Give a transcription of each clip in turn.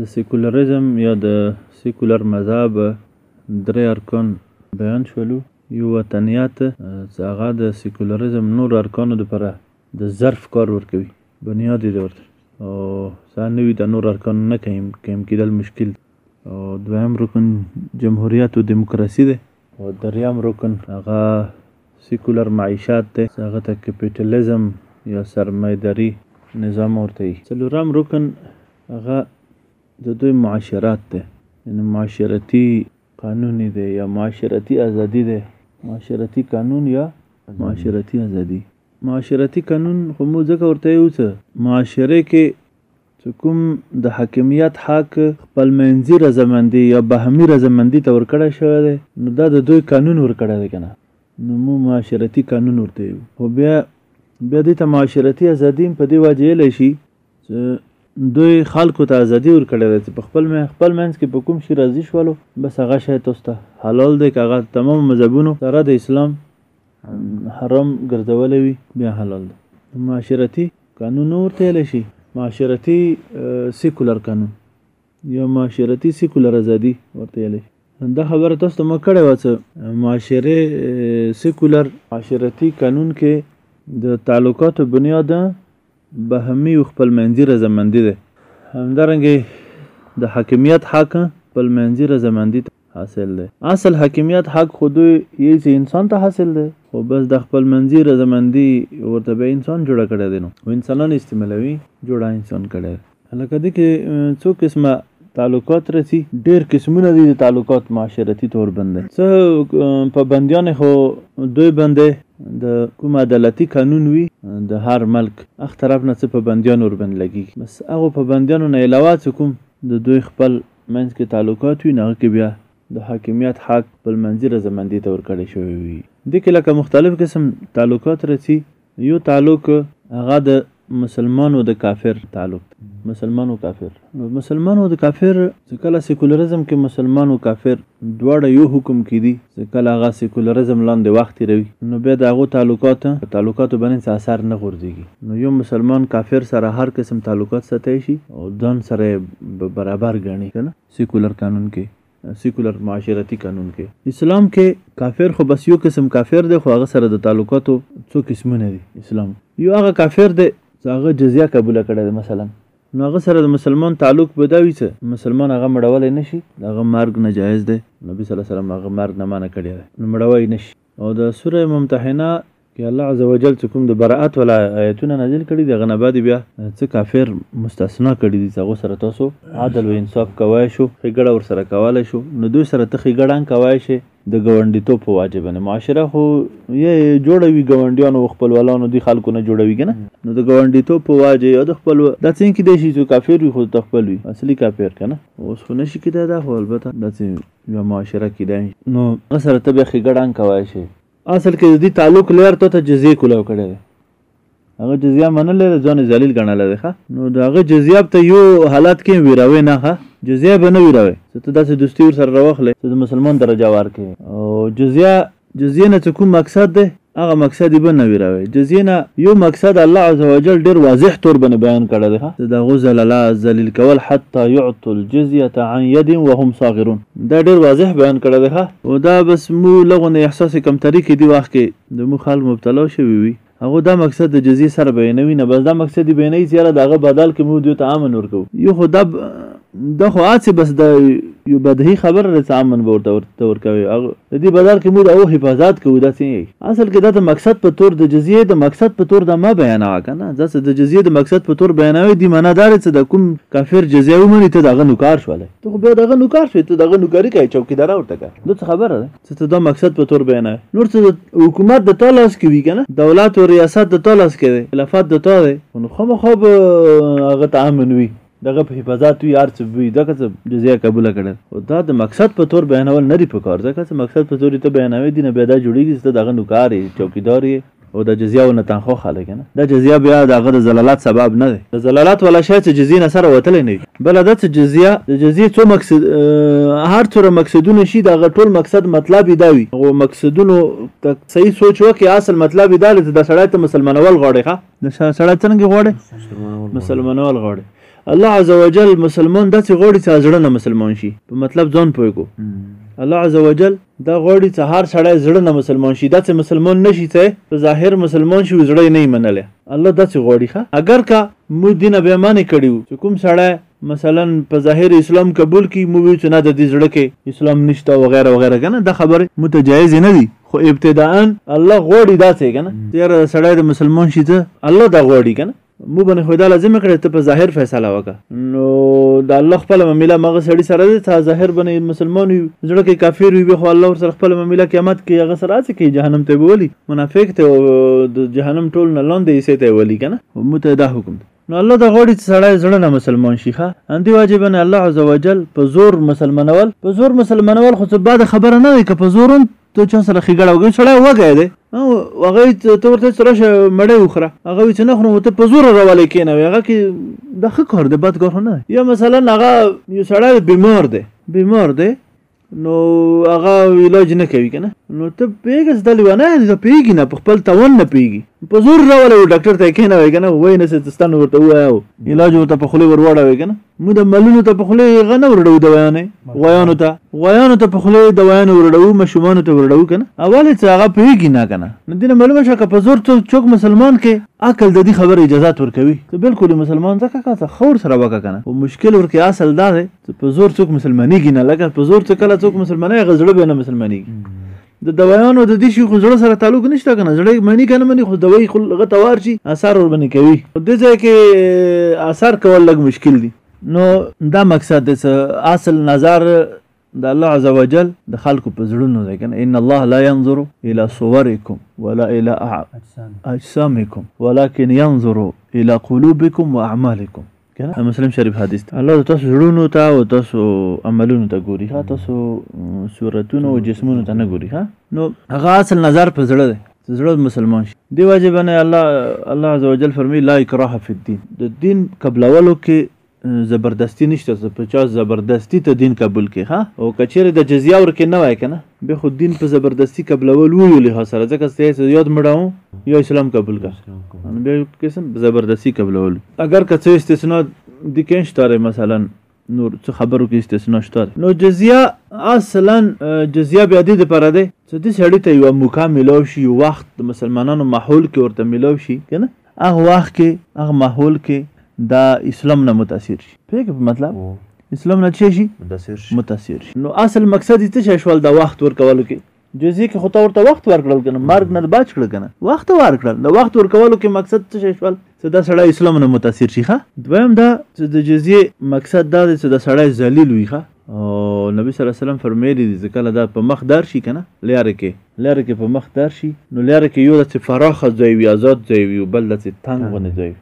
د سیکولرزم یا د سیکولر مذهب درې ارکان بیان شولو، یو وطنیت چې هغه د سیکولرزم نور ارکانو لپاره د ظرف کار ورکوي، بنیاد یې دی ورته او سه نه وي دا نور ارکان نه قیم قیم کېدل مشکل دی او دویم رکن جمهوریت او دیموکراسي دی او دریم رکن هغه سیکولر معیشت دی چې هغه ته کپیټلزم یا سرمایه داري نظام ورته وایي، څلورم رکن هغه د دوی معاشرات دی یعنی معاشرتی قانون دی یا معاشرتی ازادی دی معاشرتی قانون یا معاشرتی ازادی معاشرتی قانون خو مو ځکه ورته یو څه معاشره کې چې کوم د حاکمیت حق خپل منځي رضامندي یا بهمي رضامندي ته ورکړی شوی دی نو دا د دوی قانون ورکړی دی که نه نو مو معاشرتي قانون ورته یو خو بیا بیا دې ته معاشرتي ازادي په دې وجه ویلی شي چې دوی خلکو ته ازادي ورکړې ده چې په خپل خپل منځ کې په کوم شي راضي شولو بس هغه شی تاسو ته حلال دی که هغه تمام مذهبونو سره د اسلام حرام ګرځولی وي بیا حلال دی معاشرتي قانون نور تیلی شي معاشرتي سیکولر قانون یا معاشرتي سیکولر ازادي ورته یلی شي دا خبره تاسو ته ما کړې وه چې معاشره سیکولر معاشرتي قانون کې د تعلقاتو بنیاد بهمیو خپل منځي رضامندي ده. همدارنګه د حاکمیت حق خپل منځي رضامندي ته حاصل ده. اصل حاکمیت حق خو دوی یی چه انسان ته حاصل ده خو بس دا خپل منځي رضامندي ورته بیا انسان جوړ کړی دی نو انسانان استعمالوي جوړا انسان کړی دی. لکه دې کې څو قسمه تعلقات رسی ډیر قسمونه دي د تعلقات معاشرتی تور بندي څه پابندیان خو دوی بندي د کوم عدالتي قانون وي د هر ملک اخ طرف نه څه پابندیان ور بند لګي بس هغه پابندیانو نه علاوه څه کوم د دوی خپل منځ کې تعلقات وي نه کې بیا د حاکمیت حق بل منځي رضامندي تور کړی شوی وي د کې لکه مختلف قسم تعلقات رسی يو تعلق هغه د مسلمانو د کافر تعلق دی مسلمانو کافر نو مسلمانو د کافر چې کله سیکولرزم کې مسلمانو کافر دواړه یو حکم کې دي چې کله هغه سیکولرزم لاندې وخت تیروي نو بیا د هغو تعلقات تعلقاتو باندې څه اثر نه غورځېږي نو یو مسلمان کافر سره هر قسم تعلقات ساتي شي او ځان سره برابر ګڼي که نه سیکولر قانون کې سیکولر معاشرتی قانون کې. اسلام کې کافر خو بس یو قسم کافر دی خو هغه سره د تعلقاتو څو قسمونه دي اسلام یو هغه کافر دی څه هغه جزیه قبوله کړی ده مثلا نو هغه سره د مسلمان تعلق به دا وي څه مسلمان هغه مړولی نه شي د هغه مرګ نجایز دی نبی صلی الله علیه وسلم هغه مرګ نه منع کړی دی نو مړوی نه شي او د سوره ممتحنه که الله عزوجل چې کوم د براءت ولا آیتونه نازل کړي دي هغه نه بعد بیا څه کافر مستثنا کړي دي چې هغو سره تاسو عدل و انصاف کوای شو ښېګړه ورسره کولی شو نو دوی سره ته ښېګړه هم کوای شې د ګاونډیتوب په واجب باندې معاشره خو یې جوړه وي ګاونډیانو او خپلوالانو دي خلکو نه جوړه وي که نه نو د ګاونډیتوب په واجه یا د خپل دا څنګه کېدای شي چې کافر وي خو ته خپل وي اصلي کافر که نه اوس خو نه شي کېدای دا خو البته داسې یوه معاشره کېدای نو هغه سره ته بیا ښېګړه هم کوای شې اصل کې د دې تعلق لیر ته جزیه کولاو کړی دی هغه جزیه منل لري ځان ذلیل ګڼل لري ښه نو دا هغه جزیه ته یو حالت کې ویراوي نه ښه جزیه به نه ویراوي ته داسې دوستي ور سره راوخلې چې د مسلمان درجه ورکې او جزیه جزیه نه کوم مقصد دی هغه مقصد به نه ویراوي جزیه نه یو مقصد الله عزوجل ډیر واضح تور بنه بیان کړی دی ښه دا غزل لا ذلیل کول حتی يعطوا الجزیه عن يد وهم صاغرون دا ډیر واضح بیان کړی دی ښه. او دا بس مو لغونې احساس کمتری کې دی واخ کې د مو خلک مبتلا شوی وی هغه دا مقصد د جزیه سره بیانوی نه بس دا مقصد دی بیانوی چې یاره د هغه بدل کې مو دوی ته امن ورکو یو خو دا دا خو اڅه بس د یو بدهي خبر رڅ امن به ورته ورته ورکوي هغه د دې بدل کې مو د او حفاظت کوو دا څنګه اصل کې دا د مقصد په تور د جزیه د مقصد په تور د ما بیانوا کنه ځکه د جزیه د مقصد په تور بیانوي دی معنی دار چې د کوم کافر جزیه ومني ته دغه نوکار شولای ته خو بیا دغه نوکار شوې ته دغه نوکاري کوې چوکیداره ورته که دا څه خبره ده چې ته دا مقصد په تور بیانوې نور څه د حکومت د تا لاس کې وي که نه دولت او ریاست د تا لاس کې دی خلافت د تا دی نو خامخا به هغه ته امن وي دغه په حفاظت وي هر څه وي ځکه څه جزیه قبوله کړل خو دا د مقصد په تور بیانول نه دي په کار ځکه څه مقصد په تور ته بیانوي دي نه بیا دا جوړېږي چې ته دغه نوکار یې چوکیدار یې او د جزیه او نه تنخوا خاله کنه دا جزیه بیا دغه د زلالات سبب نه دی د زلالات ولا شی چې جزیه نه سره وتلی نه بل دا چې جزیه د جزیه څو مقصد هر څوره مقصدونه شي دا ټول مقصد مطلب دا وي او مقصدونو ته صحیح سوچ وکړي اصل مطلب دا دی د سړی ته مسلمانول غواړي ښه د سړی څنګه غواړي مسلمانول غواړي الله عزوجل مسلمان داسې غواړي چې ازړه نه مسلمان شي په مطلب ځان پوهیږو الله عزوجل دا غواړي څه هر سړی زړه نه مسلمان شي داسې مسلمان نشي څه په ظاهر مسلمان شي زړه یې نه منلی الله داسې غواړي ښه اگر که موږ دین بیا معنی کړي وو چې کوم سړی مثلا په ظاهر اسلام قبول کی مو وی چې نه د دې زړه کې اسلام نشته او غیره وغیره کنه دا خبره متجایز نه دي خو ابتداء الله غوړي داسې کنه تیر سړی د مسلمان شي ته الله دا غوړي کنه مو باندې خو دا لازم کړی ته په ظاهر فیصله وکړه نو د الله خپل معامله مغه سړی سره دی ته ظاهر باندې مسلمان یو زړه کې کافر وي خو الله سره خپل معامله قیامت کې هغه سره چې کې جهنم ته وولي منافق ته د جهنم ټول نه لاندې یې ته وولي کنه مو ته دا حکم دی نو الله د غوړي سړی زړه نه مسلمان شي ښه اندی واجب نه الله عزوجل په زور مسلمانول په زور مسلمانول خو څه بعد خبره نه وي که په زور ته چا سره ښېګړه وکړې سړی وږی دی هغه ته ورته چې راشه مړۍ وخوره هغه وایي چې نه خورم ته په زوره راولې کېنوې هغه کې دا ښه کار دی بد کار خو نه دی یا مثلا هغه یو سړی دی بیمار دی بیمار دی نو هغه علاج نه کوي که نه نو ته پوهېږې چې دا لیونی دی دا پوهېږي نه په خپل توان نه پوهېږي په زور راولې ډاکټر ته یې کېنوې که نه وایي نه چې ستن ورته ووایه علاج ورته په خولې ور واړوې که نه موږ د ملونو ته په خوله هغه نه ورډو د ویانې غویانو ته غویانو ته په خوله د ویانو ورډو مشومانو ته ورډو کنه اول چې هغه پیږي نه کنه نو دینه معلومه شو که په زور څوک چوک مسلمان کې عقل د دې خبره اجازه ورکوي ته بالکل مسلمان ځکه کاته خور سره وکه کنه او مشکل ورکه اصل دا دی چې په زور څوک مسلمانېږي نه لکه په زور څوک کله څوک مسلمانې غزړه به نه مسلمانېږي د دوايانو د دې شي خو زړه سره تعلق نشته کنه زړه معنی کنه معنی خو دوی خو لغه توار شي اثر ور باندې کوي د دې ځای کې اثر کول لګ مشکل دي نو دا مقصد دی اصل نظر د الله عز وجل د خلکو په زړونو دی کنه ان الله لا ينظر الى صوركم ولا الى اجسامكم ولكن ينظر الى قلوبكم واعمالكم کنه مسلم شریف حدیث ته الله تاسو زړونو ته او تاسو عملونو ته ګوري ها تاسو صورتونو او جسمونو ته نه ګوري ها نو هغه اصل نظر په زړه دی زړه مسلمان شي دی واجب باندې الله الله عزوجل فرمایي لا اکراه فی الدین د دین قبلولو کې زبردستی نشته په چا زبردستی ته دین قبول کې ها او کچېره د جزیه ورکې نه وای کنه بیا خو دین په زبردستی قبلول وو یو لحاظ سره ځکه ستاسو یاد مړاو یا اسلام قبول کا بیا قسم زبردستی قبلول اگر که څه استثناء د کین شتاره مثلا نور څه خبرو کې استثناء شته نو جزیه اصلا جزیه بیا دې لپاره ده چې د سړی ته یو موقع ملو شي یو وخت د مسلمانانو ماحول کې ورته ملو شي کنه هغه وخت کې هغه ماحول کې دا اسلام نه متاثر شي پوهېږې په مطلب اسلام نه څه شي متاثر شي نو اصل مقصد یې څه شی شول د وخت ورکولو کې جزیه کې خو ته ورته وخت ورکړل کنه مرګ نه بچ کړل کنه وخت ورکړل د وخت ورکولو کې مقصد څه شي شول چې دا سړی اسلام نه متاثر شي ښه دویم دا چې د جزیه مقصد دا دی چې دا سړی ذلیل وي ښه او نبی صلی الله علیه وسلم فرمایلی دي چې کله دا په مخ دار شي کنه لاره کې لاره کې په مخ دار شي نو لاره کې یو داسې فراخه ځای وي آزاد ځای وي بل داسې تنګ غونې ځای وي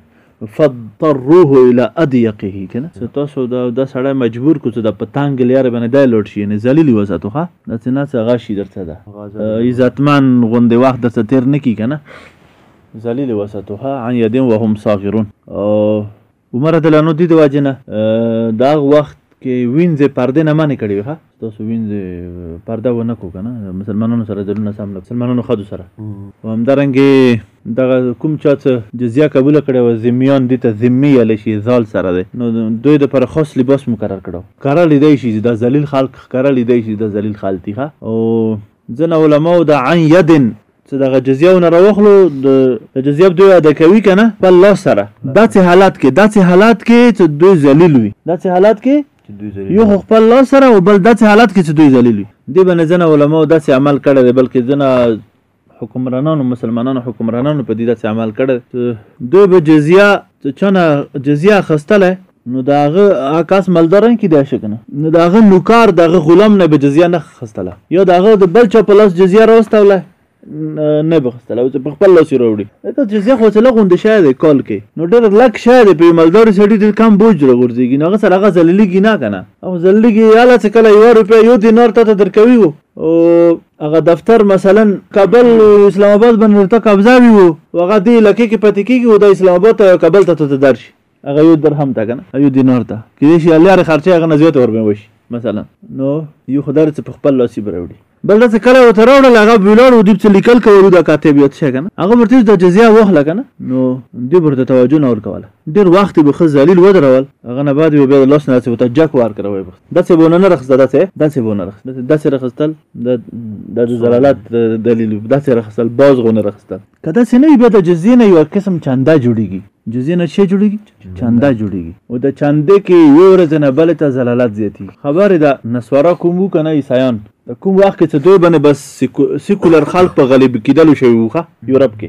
فضطروه الى اضيقه کنه چې تاسو دا د سړی مجبور کو چې د پتنګ لاره باندې دی لوټ شي نه ذلیل وساتو ښه د څنا څه غاشي درته ده عزتمن غوندې وخت درته تیر نه کی کنه ذلیل وساتو ها عن یدین وهم صاغرون او عمر د لانو دي د واجې نه دا وخت کې وینځې پردې نه منې کړې وي ښه تاسو وینځې پرده ونه کو که نه مسلمانانو سره دلونه سم له مسلمانانو ښځو سره او همدارنګې دغه کوم چا څه جزیه قبوله کړې وه ذمیان دي ته ذمي یلی شي ذال سره دی نو دوی دپاره خاص لباس مقرر کړو ښکاره لیدی شي دا ذلیل خلق ښکاره لیدی شي دا ذلیل خلق دي او ځینې علماو د عن یدن چې دغه جزیه نه راوخلو د جزیه دوی ادا کوي که نه په الله سره داسې حالات کې داسې حالات کې چې دوی ذلیل وي داسې حالات کې یو خو خپل الله سره او بل داسې حالات کې چې دوی ذلیل وي دې باندې ځینې علماو داسې عمل کړی دی بلکې ځینې حکمرانانو مسلمانانو حکمرانانو په دې داسې عمل کړی دوی به جزیه چې چا نه جزیه اخیستلی نو د هغه عکاس مالدار هم کېدای شي که نه نو د هغه نوکار د هغه غلام نه به جزیه نه خستله یا د هغه د بل چا په لاس جزیه راوستوله نه به خستله او چې په خپل لاس یې راوړي ځکه جزیه خو څله غوندې شی دی کال کې نو ډېر لږ شی دی په یو مالداري سړي ډېر کم بوج راغورځېږي نو هغه سره هغه ذلیلېږي نه که نه هغه ذلیلېږي هله چې کله یوه روپۍ یو دینار تا ته درکوي وو او هغه دفتر مثلا کابل اسلام آباد باندې ته قبضه وي وو هغه دې علاقې کې پاتې کېږي او دا اسلام آباد ته کابل ته ته درشي هغه یو درهم ته کنه یو دینار ته کېدای شي لارې خرچه هغه نه زیاته ورباندې وشي مثلا نو یو خو دا څه په خپل لاس به راوړي بل دا څه کله ورته راوړل هغه به ولاړ و دوی څه لیکل کول دا کاتب یاد شه کنه هغه ورته د جزیه واخله کنه نو دوی ورته توجه نه ورکوله ډېر وخت به ښه ذلیل ودرول هغه نه بعد به بیا د لاس نه هسې ورته جک ورکړوی به داسې به ونه نه رخسته داسې داسې به ونه رخسته داسې رخستل د د ذلالت دلیل داسې رخستل باز غونه رخستل که داسې نه وي بیا د جزیې نه یو قسم چاندا جوړیږي جزیې نه شی جوړیږي چاندا جوړیږي او د چاندې کې یو ورځ نه بل ته زلالات زیاتی خبر دا نسوارا کوم وو کنه عیسایان د کوم وخت کې چې دوی باندې بس سیکولر خلک په غلیب کیدلو شوی وو یورپ کې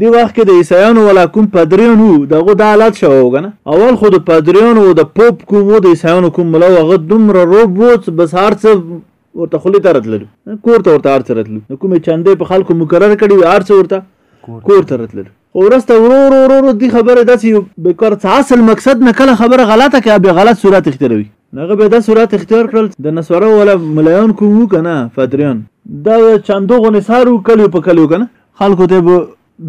دی وخت کې د عیسایانو ولا کوم پادریان وو دغه د حالت شو غنه اول خو د پادریانو او د پوپ کوم د عیسایانو کوم ملا وغه دومره روب وو بس هر څه ورته خلی ته راتلل کور ته ورته ارڅ راتلل نو کومې چاندې په خلکو مقرر کړي وي ارڅ ورته کور ته راتلل ورسته ورو ورو ورو ورو دی خبره داسې به کار څه اصل مقصد نه کله خبره غلطه کې به غلط صورت اختیاروي هغه به دا صورت اختیار کړل د نسوارو ولا ملایان کوم کنه فدریان دا چاندو غو نسارو کلیو په کلیو کنه خلکو ته به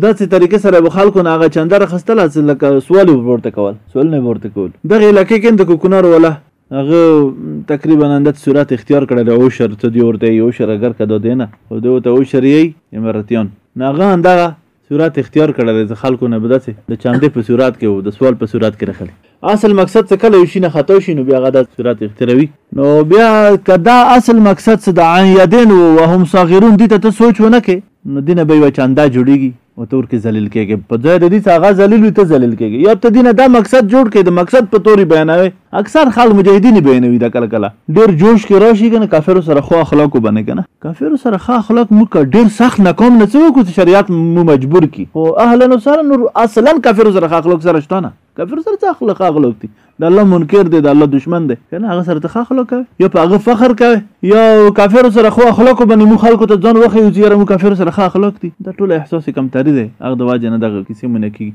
داسې طریقې سره به خلکو نه هغه چندر خستل چې لکه سوال ورته کول سوال نه ورته کول دغه علاقې کې د کوکنار ولا هغه تقریبا اندت صورت اختیار کړی د اوشر ته دی ورته یو شر اگر کدا دینه او دوی ته اوشر یې امارتیان ناغه اندغه صورت اختیار کړی د خلکو نه بدسه د چاندې په صورت کې او د سوال په صورت کې راخلی اصل مقصد څه کله شي نه خطا شي نو بیا غدا صورت اختیاروي نو بیا کدا اصل مقصد څه د عین یدین وهم صغیرون دي ته سوچ ونه کې نو دینه به یو چاندا جوړیږي او تور کې ذلیل کېږي په ځای د دې څنګه ذلیل وي ته ذلیل کېږي یا ته دینه دا مقصد جوړ کړي د مقصد په توري بیانوي اکثر خال مجاهدین بیانوي دا کله کله ډیر جوش کې راشي کنه کافر سره خو اخلاق وبنه کنه کافر سره خو اخلاق مو کا ډیر سخت نه کوم نه څه کو شریعت مو مجبور کی او اهلا وسهلا نور اصلا کافر سره اخلاق سره شته نه کافر سره څه اخلاق اخلاق دي د الله منکر دی د الله دشمن دی کنه هغه سره ته اخلاق کوي یا په هغه فخر کوي یا کافر سره خو اخلاق باندې مو خلکو ته ځان وخی چې یاره مو کافر سره خو اخلاق دي دا ټول احساس کمتري دی هغه د واجه نه دغه کیسې مونږ کیږي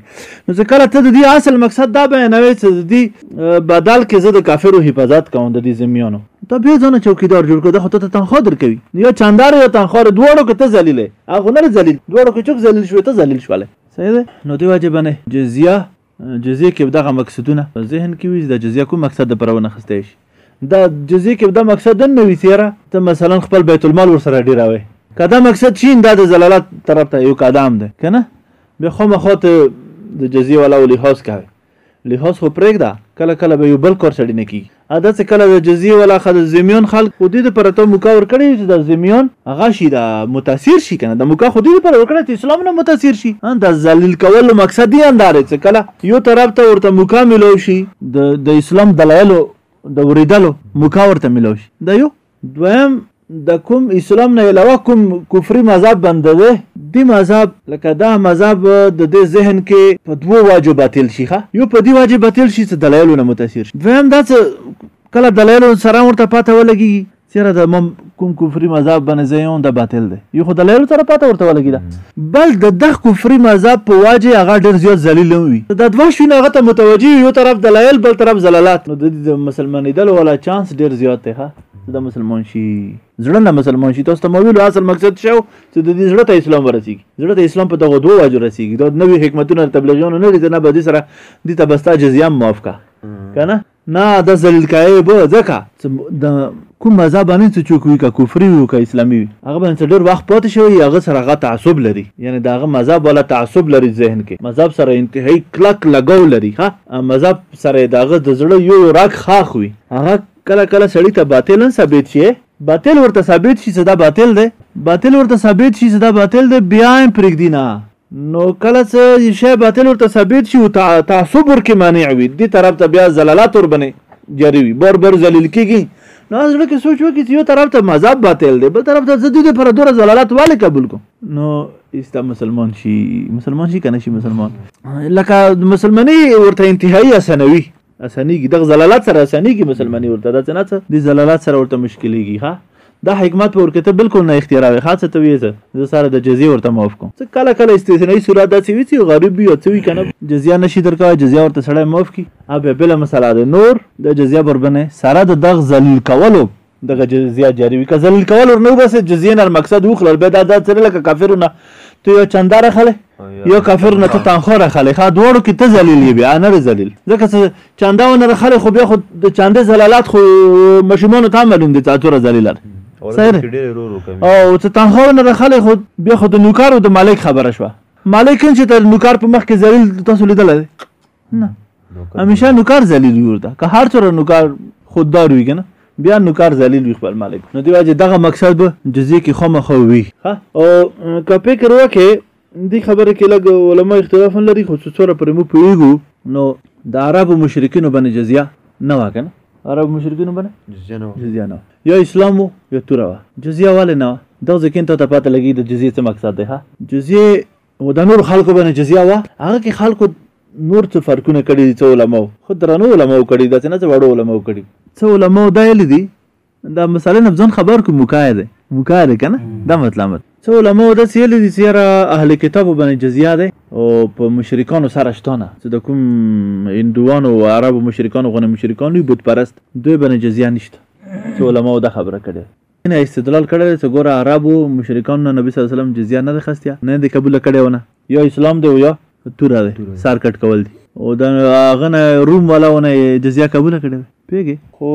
نو ځکه ته د دې اصل مقصد دا بیانوي چې د دې بدل کې زه د کافرو حفاظت کوم د دې زمیانو ته به ځنه چوکیدار جوړ کړه خو ته تنخواه درکوي یا چاندار یا تنخواه دواړو کې ته ذلیل هغه نه ذلیل دواړو کې چوک ذلیل شوې ته ذلیل شواله صحیح ده نو دی واجب نه جزیه جزیه کې دغه مقصدونه په ذهن کې وي دا جزیه کوم مقصد د پرونه خسته شي دا جزیه کې دا مقصد نه وي تیرا ته مثلا خپل بیت المال ور سره ډیراوي کدا مقصد شین دا د زلالت طرف ته یو قدم ده کنه به خو مخوت د جزیه ولا ولې هوس کوي لحاظ خو پرېږده کله کله به یو بل کار سړی نه کیږي ا داسې کله د جزیې ولا خه د زمیون خلک خو دې لپاره ته موقع ورکړې چې د زمیون هغه شي د متاثر شي کنه د موقع خو دې لپاره ورکړه چې اسلام نه متاثر شي د ذلیل کولو مقصد یې اندار چې کله یو طرف ته ورته موقع ملو شي د د اسلام دلایلو د وریدلو موقع ورته ملو شي دا یو دویم د کوم اسلام نه علاوه کوم کفري مذهب بنده دی دی مذهب لکه دا مذهب د دې ذهن کې په دوو واجو باطل شي ښه یو په دې واجب باطل شي چې دلایلو نه متاثر شي دویم دا چې کله دلایلو سره ورته پاته ولګي چیرې د کوم کفري مذهب باندې ځای هم د باطل دی یو خو دلایلو سره پاته ورته ولګي دا بل د دغ کفری مذهب په واجه هغه ډیر زیات ذلیل هم وی دا دوا شوی هغه ته متوجه یو طرف دلایل بل طرف زلالات نو د دې د مسلمانیدل ولا چانس ډیر زیات دی ها د مسلمان شي زړه نه مسلمان شي تاسو ته مو ویلو اصل مقصد شو چې د دې زړه ته اسلام ورسیږي زړه ته اسلام په دغه دوه واجو رسیږي دا نوې حکمتونه تبلیغیانو نه دي نه به دې سره دې ته بستا جزیه معاف کا کنه نه دا ذلیل کایې به ځکه چې د کوم مذهب باندې چې څوک وي که کفري وي که اسلامي وي هغه باندې څه ډېر وخت پاتې شوی هغه سره هغه تعصب لري یعنې د هغه مذهب والا تعصب لري ذهن کې مذهب سره انتهایي کلک لګاو لري ښه مذهب سره د هغه د زړه یو یو راګ ښاخ وي هغه کله کله سړی ته باطل هم ثابت شي باطل ورته ثابت شي چې دا باطل دی باطل ورته ثابت شي چې دا باطل دی بیا هم پرېږدي نه نو کله چې یو شی باطل ورته ثابت شي او تعصب ورکې مانع وي دې طرف ته بیا زلالات ور باندې جاري وي بار بار ذلیل کېږي نو زړه کې سوچ وکړي چې یو طرف ته مذهب باطل دی بل طرف ته زه دې پر دوره زلالات والي قبول کوم نو ایستا مسلمان شي مسلمان شي کنه شي مسلمان لکه مسلمانۍ ورته انتهایی اسانوي اسانیږي د زلالات سره اسانیږي مسلمانۍ ورته دا څه نه څه د زلالات سره ورته مشکلېږي ها دا حکمت په ورکته بالکل نه اختیاراوي خاصه ته ویې زه سره د جزیه ورته معاف کوم څه کله کله استثنایی صورت داسې وي چې غریب وي او څه وي که نه جزیه نشي درکوی جزیه ورته سړی معاف کړي او بیا بله مسله ده نور د جزیه بربنه سره د دغ ذلیل کولو دغه جزیه جاری وي که ذلیل کول ورنه وباسې جزیه نه مقصد وخلل بیا دا داسې لکه کافرو نه ته یو چنده راخلی یو کافر نه ته تنخوا راخلی ښه دواړو کې ته ذلیل یې بیا نه ذلیل ځکه چې چنده ونه راخلی خو بیا خو د چندې ذلالات خو ماشومانو ته معلوم دي چې اتوره ذلیله او چې تنخوا ونه راخلی خو بیا خو د نوکارو د مالک خبره شوه مالک چې تر نوکار په مخ کې ذلیل تاسو لیدلی نه همیشه نوکر ذلیل وي ورته که هر څوره نوکر خوددار وي که نه بیا نوکر ذلیل وي خپل مالک نو دی وجه دغه مقصد به جزیه کې خامخا وي او که فکر وکړې دې خبره کې لږ علما اختلاف لري خو څه څوره پرې مو پوهېږو نو د عربو مشرکینو باندې جزیه نه وه که نه عرب مشرکینو باندې جزیه نه یا اسلام وو یا توره وه جزیه ولې نه وه دغه ځکه ته ته پته لګي د جزیه څه مقصد دی ها جزیه او د نور خلکو باندې جزیه وه هغه کې خلکو نور څه فرقونه کړي دي څه علماو خو درنو علماو کړي داسې نه څه وړو علماو کړي څه علماو دا ویلي دي دا مثلا نه ځان خبر کوم مکای دی مکای دی که نه دا مطلب څه علماو داسې ویلي دي چې یاره اهل کتابو باندې جزیه دی او په مشرکانو سره شته نه چې د کوم هندوانو او عربو مشرکانو غونې مشرکان وي بت پرست دوی باندې جزیه نشته څه علماو دا خبره کړې نه استدلال کړی دی چې ګوره عربو مشرکانو نه نبی صلی الله علیه وسلم جزیه نه ده خستیا نه دی قبول کړی ونه یا اسلام دی او یا توره دی سر کټ کول دی او د هغه نه روم والا ونه جزیه قبول کړی پیګه خو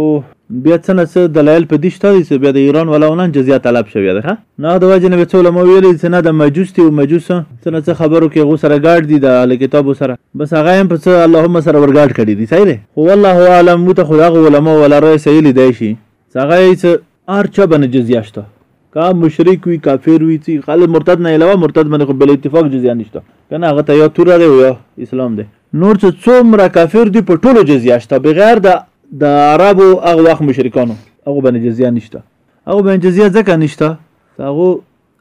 بیا څه نه څه دلایل په دې شته دي چې بیا د ایران والا ونه جزیه طلب شوی ده نه د وجه نه څو لمو ویل چې نه د مجوس دی او مجوس څه نه څه خبرو کې غو سره ګاډ دي د اهل کتابو سره بس هغه هم په څه اللهم سره ورګاډ کړی دي صحیح دی خو والله اعلم مو ته خو هغه علما ولا رأي صحیح لیدای شي څغه یې څه هر چا باندې جزیه شته کا مشرک وي کافر وي چې خالد مرتد نه علاوه مرتد باندې خو بل اتفاق جزیه نشته کنه هغه ته یا توره دی او یا اسلام دی نور چې څومره کافر دي په ټولو جزیه شته بغیر د د عربو هغه وخت مشرکانو هغه باندې جزیه نشته هغه باندې جزیه ځکه نشته هغه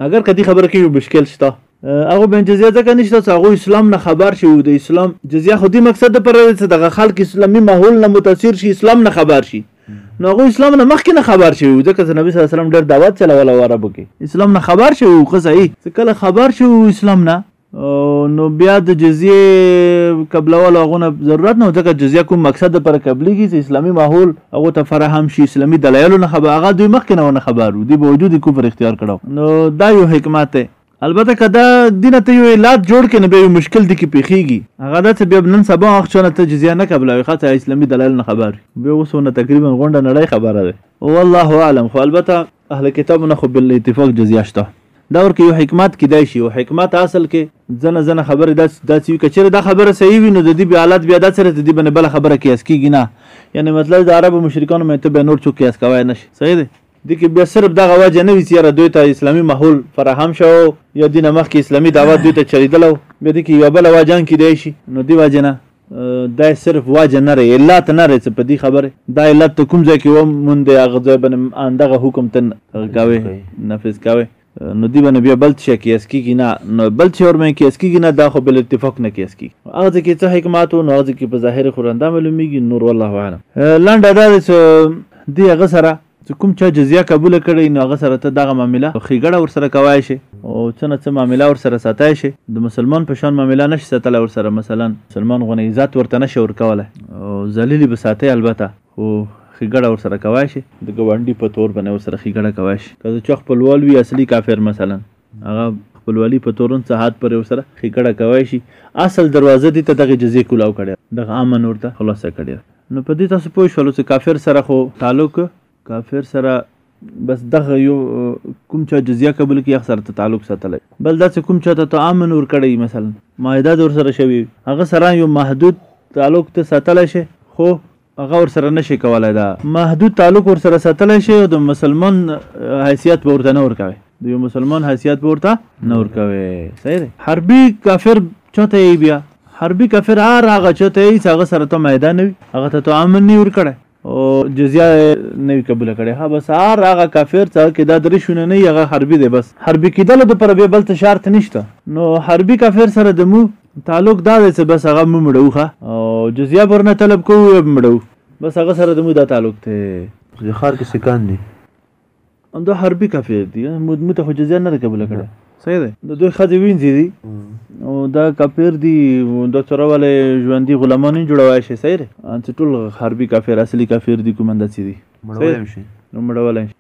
اگر کدی خبره کې یو مشکل شته هغه به جزیه ځکه نشته چې هغه اسلام نه خبر شي او د اسلام جزیه خو دې مقصد لپاره دی چې دغه خلک اسلامي ماحول نه متاثر شي اسلام نه خبر شي نو هغه اسلام نه مخکې نه خبر شي او ځکه چې نبی صلی الله علیه وسلم ډېر دعوت چلوله و عربو کې اسلام نه خبر شي او قصه یې کله خبر شي او اسلام نه نو بیا د جزیه قبلولو هغه نه ضرورت نه ځکه جزیه کوم مقصد لپاره قبليږي چې اسلامي ماحول هغه ته فراهم شي اسلامي دلایلو نه خبر هغه دوی مخکې نه ونه خبر وو دی به وجود کفر اختیار کړو نو دا یو حکمت دی البته کدا دینه ته یو علت جوړ کړي به یو مشکل دی کې پیخیږي هغه دا چې بیا نن سبا وخت چونه ته جزیه نه قبلوي خاطر اسلامي دلایل نه خبر به وسونه تقریبا غونډه نړۍ خبره ده والله اعلم خو البته اهل کتابو نه خو بل اتفاق جزیه شته دا ورکه یو حکمت کیدای شي او حکمت اصل کې ځنه ځنه خبره دا داسې وي کچره دا خبره صحیح وي نو د دې بیا حالت بیا دا سره د دې باندې بل خبره قیاس کیږي نه یعنی مطلب د عربو مشرکانو مې ته به نور څوک قیاس کوي نه شي صحیح دی د کې بیا صرف دغه وجه نه وي چې یاره دوی ته اسلامي ماحول فراهم شو یا دینه مخکې اسلامي دعوت دوی ته چلیدلو بیا د کې یو بل وجه هم کیدای شي نو دی وجه نه دا صرف واجه نه رې علت نه رې څه په دې خبره دا علت ته کوم ځای کې و مونږ د هغه ځای باندې اندغه حکم ته کاوه نفذ کاوه نو دی باندې بیا بل څه کیس کیږي نه نو بل څه ورمه کیس کیږي نه دا خو بل اتفاق نه کیس کیږي هغه ځکه څه حکمت نو هغه ځکه په ظاهر خورنده معلومیږي نور والله اعلم لنډه دا چې دی هغه سره څه کوم چا جزیه قبوله کړی نو هغه سره ته دغه معامله او ښیګړه ورسره کوای شې او څه نه څه معامله ورسره ساتای شې د مسلمان په شان معامله نشې ساتلای ورسره مثلا مسلمان غونې عزت ورته نشې ورکولای او ذلیلی به ساتې البته خو ښیګړه ورسره کوای شې د ګاونډي په طور باندې ورسره ښیګړه کوای شې که د چا خپلوال وي اصلي کافر مثلا. هغه خپلوالي په تورن ساعت پر یو سره خکړه کوي شي اصل دروازه دي ته دغه جزې کولاو کړي دغه امن ورته خلاصه کړي نو په دې تاسو پوه شول چې کافر سره خو تعلق کافر سره بس دغه یو کوم چا جزیه قبول کی اخ سره تعلق ساتلی بل دا چې کوم چا ته ته امن ور کړی مثلا معاهده در سره شوی هغه سره یو محدود تعلق ته ساتلی شي خو هغه ورسره نه شي کولای دا محدود تعلق ورسره ساتلی شي او د مسلمان حیثیت به ورته نه ورکوي د یو مسلمان حیثیت به ورته نه ورکوي صحیح دی حربي کافر چاته یې بیا حربي کافر هر هغه چاته یې چې هغه سره ته معاهده نه وي هغه ته ته امن نه ورکړی او جزیه نه وي قبوله کړې ها بس هر هغه کافر څه کې دا درې شونه نه هغه حربي دی بس حربي کېدلو دپاره بیا بل څه شرط نشته نو حربي کافر سره د موږ تعلق دا دی چې بس هغه مو مړو ښه او جزیه پر نه طلب کوو یا مړو بس هغه سره د مو دا تعلق دی د ښار کې سکان دي هم دا حربي کافر دي مو ته خو جزیه نه قبول کړه صحیح ده د دوی خځې وینځي دي او دا کافر دي دا سره ولې ژوندي غلامان نه جوړوي شي صحیح ده ان ټول حربي کافر اصلي کافر دي کوم انداسي دي مړول شي نو مړول شي